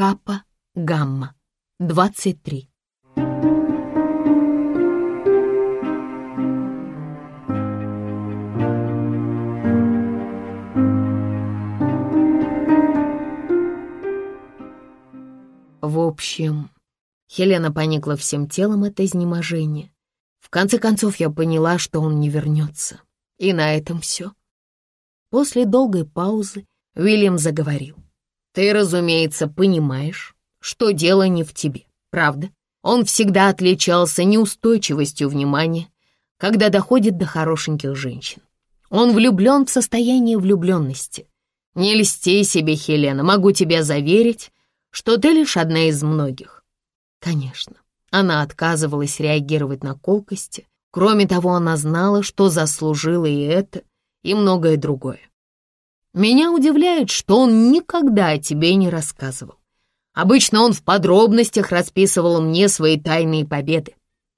Капа Гамма, 23. В общем, Хелена поникла всем телом от изнеможения. В конце концов я поняла, что он не вернется. И на этом все. После долгой паузы Уильям заговорил. «Ты, разумеется, понимаешь, что дело не в тебе, правда? Он всегда отличался неустойчивостью внимания, когда доходит до хорошеньких женщин. Он влюблен в состояние влюбленности. Не льсти себе, Хелена, могу тебя заверить, что ты лишь одна из многих. Конечно, она отказывалась реагировать на колкости. Кроме того, она знала, что заслужила и это, и многое другое. Меня удивляет, что он никогда о тебе не рассказывал. Обычно он в подробностях расписывал мне свои тайные победы.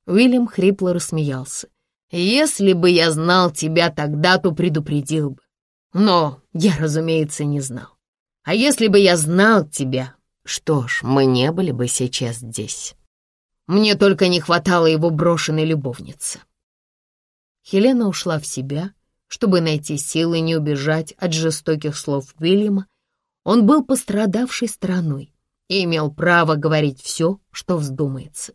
Уильям хрипло рассмеялся. «Если бы я знал тебя тогда, то предупредил бы. Но я, разумеется, не знал. А если бы я знал тебя, что ж, мы не были бы сейчас здесь. Мне только не хватало его брошенной любовницы». Хелена ушла в себя, чтобы найти силы не убежать от жестоких слов Уильяма. Он был пострадавшей стороной и имел право говорить все, что вздумается.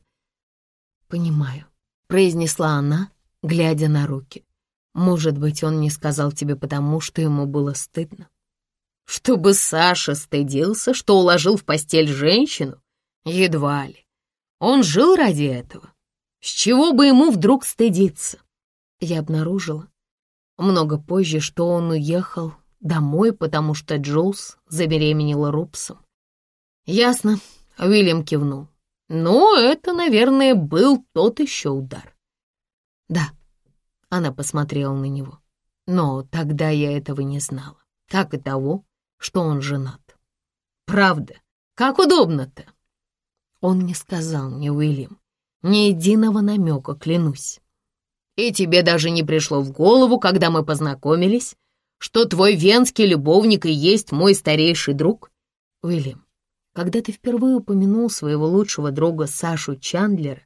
«Понимаю», — произнесла она, глядя на руки. «Может быть, он не сказал тебе потому, что ему было стыдно?» «Чтобы Саша стыдился, что уложил в постель женщину? Едва ли. Он жил ради этого. С чего бы ему вдруг стыдиться?» Я обнаружила, много позже, что он уехал домой, потому что Джулс забеременела Рупсом. «Ясно», — Уильям кивнул. «Ну, это, наверное, был тот еще удар». «Да», — она посмотрела на него. «Но тогда я этого не знала, как и того, что он женат». «Правда? Как удобно-то!» Он не сказал мне, Уильям, ни единого намека, клянусь. И тебе даже не пришло в голову, когда мы познакомились, что твой венский любовник и есть мой старейший друг? Уильям, когда ты впервые упомянул своего лучшего друга Сашу Чандлера,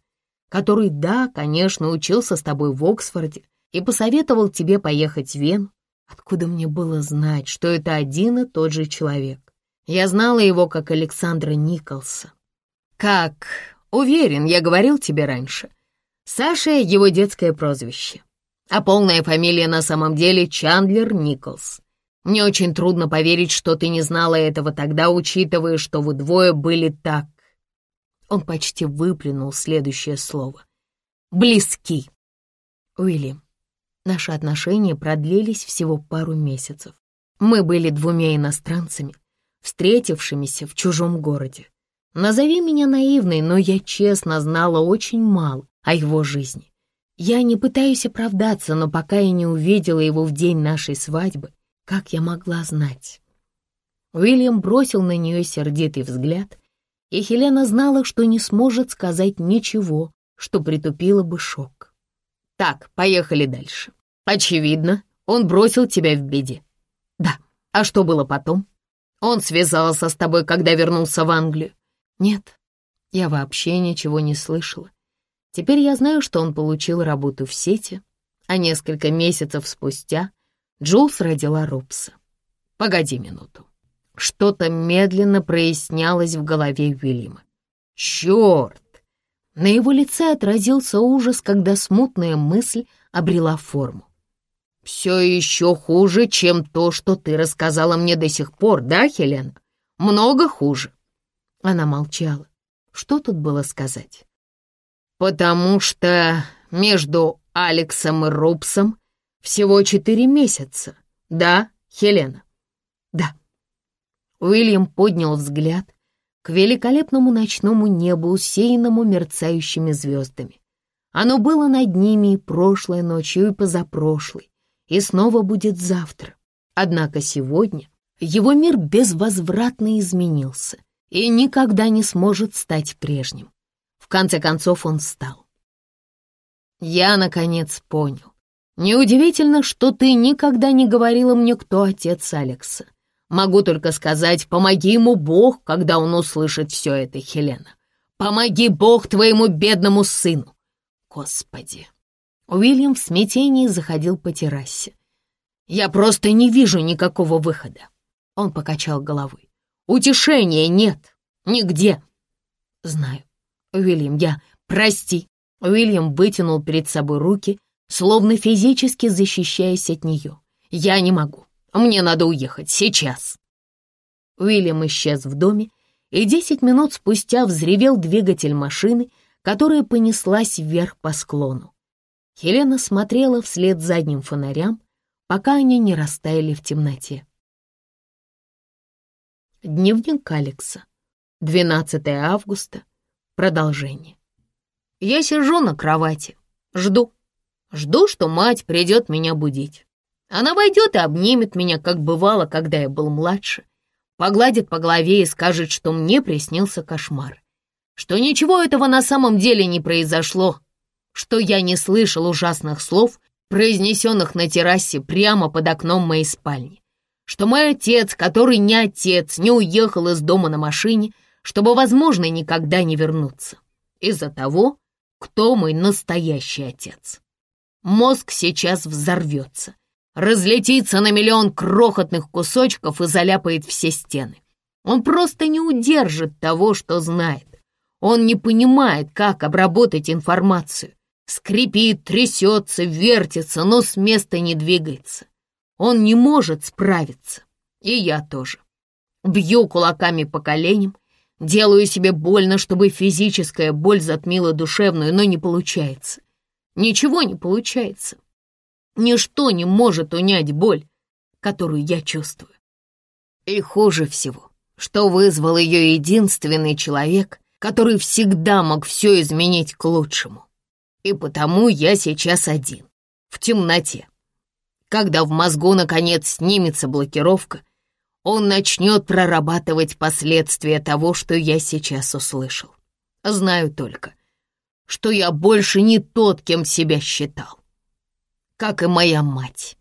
который, да, конечно, учился с тобой в Оксфорде и посоветовал тебе поехать в Вену, откуда мне было знать, что это один и тот же человек? Я знала его как Александра Николса. Как? Уверен, я говорил тебе раньше — Саша — его детское прозвище, а полная фамилия на самом деле Чандлер Николс. Мне очень трудно поверить, что ты не знала этого тогда, учитывая, что вы двое были так... Он почти выплюнул следующее слово. Близки. Уильям, наши отношения продлились всего пару месяцев. Мы были двумя иностранцами, встретившимися в чужом городе. Назови меня наивной, но я честно знала очень мало о его жизни. Я не пытаюсь оправдаться, но пока я не увидела его в день нашей свадьбы, как я могла знать? Уильям бросил на нее сердитый взгляд, и Хелена знала, что не сможет сказать ничего, что притупило бы шок. «Так, поехали дальше. Очевидно, он бросил тебя в беде». «Да. А что было потом? Он связался с тобой, когда вернулся в Англию?» «Нет, я вообще ничего не слышала. Теперь я знаю, что он получил работу в сети, а несколько месяцев спустя Джулс родила Рупса. Погоди минуту. Что-то медленно прояснялось в голове Уильяма. Черт! На его лице отразился ужас, когда смутная мысль обрела форму. «Все еще хуже, чем то, что ты рассказала мне до сих пор, да, Хелена? Много хуже». Она молчала. Что тут было сказать? «Потому что между Алексом и Рупсом всего четыре месяца, да, Хелена?» «Да». Уильям поднял взгляд к великолепному ночному небу, усеянному мерцающими звездами. Оно было над ними и прошлой ночью, и позапрошлой, и снова будет завтра. Однако сегодня его мир безвозвратно изменился и никогда не сможет стать прежним конце концов он встал. Я, наконец, понял. Неудивительно, что ты никогда не говорила мне, кто отец Алекса. Могу только сказать, помоги ему Бог, когда он услышит все это, Хелена. Помоги Бог твоему бедному сыну. Господи. Уильям в смятении заходил по террасе. Я просто не вижу никакого выхода. Он покачал головой. Утешения нет. Нигде. Знаю. Уильям, я... Прости. Уильям вытянул перед собой руки, словно физически защищаясь от нее. Я не могу. Мне надо уехать. Сейчас. Уильям исчез в доме, и десять минут спустя взревел двигатель машины, которая понеслась вверх по склону. Хелена смотрела вслед задним фонарям, пока они не растаяли в темноте. Дневник Алекса. 12 августа. Продолжение. Я сижу на кровати, жду. Жду, что мать придет меня будить. Она войдет и обнимет меня, как бывало, когда я был младше, погладит по голове и скажет, что мне приснился кошмар, что ничего этого на самом деле не произошло, что я не слышал ужасных слов, произнесенных на террасе прямо под окном моей спальни что мой отец, который не отец, не уехал из дома на машине, чтобы, возможно, никогда не вернуться. Из-за того, кто мой настоящий отец. Мозг сейчас взорвется, разлетится на миллион крохотных кусочков и заляпает все стены. Он просто не удержит того, что знает. Он не понимает, как обработать информацию. Скрипит, трясется, вертится, но с места не двигается. Он не может справиться. И я тоже. Бью кулаками по коленям, делаю себе больно, чтобы физическая боль затмила душевную, но не получается. Ничего не получается. Ничто не может унять боль, которую я чувствую. И хуже всего, что вызвал ее единственный человек, который всегда мог все изменить к лучшему. И потому я сейчас один, в темноте. Когда в мозгу, наконец, снимется блокировка, он начнет прорабатывать последствия того, что я сейчас услышал. Знаю только, что я больше не тот, кем себя считал. Как и моя мать.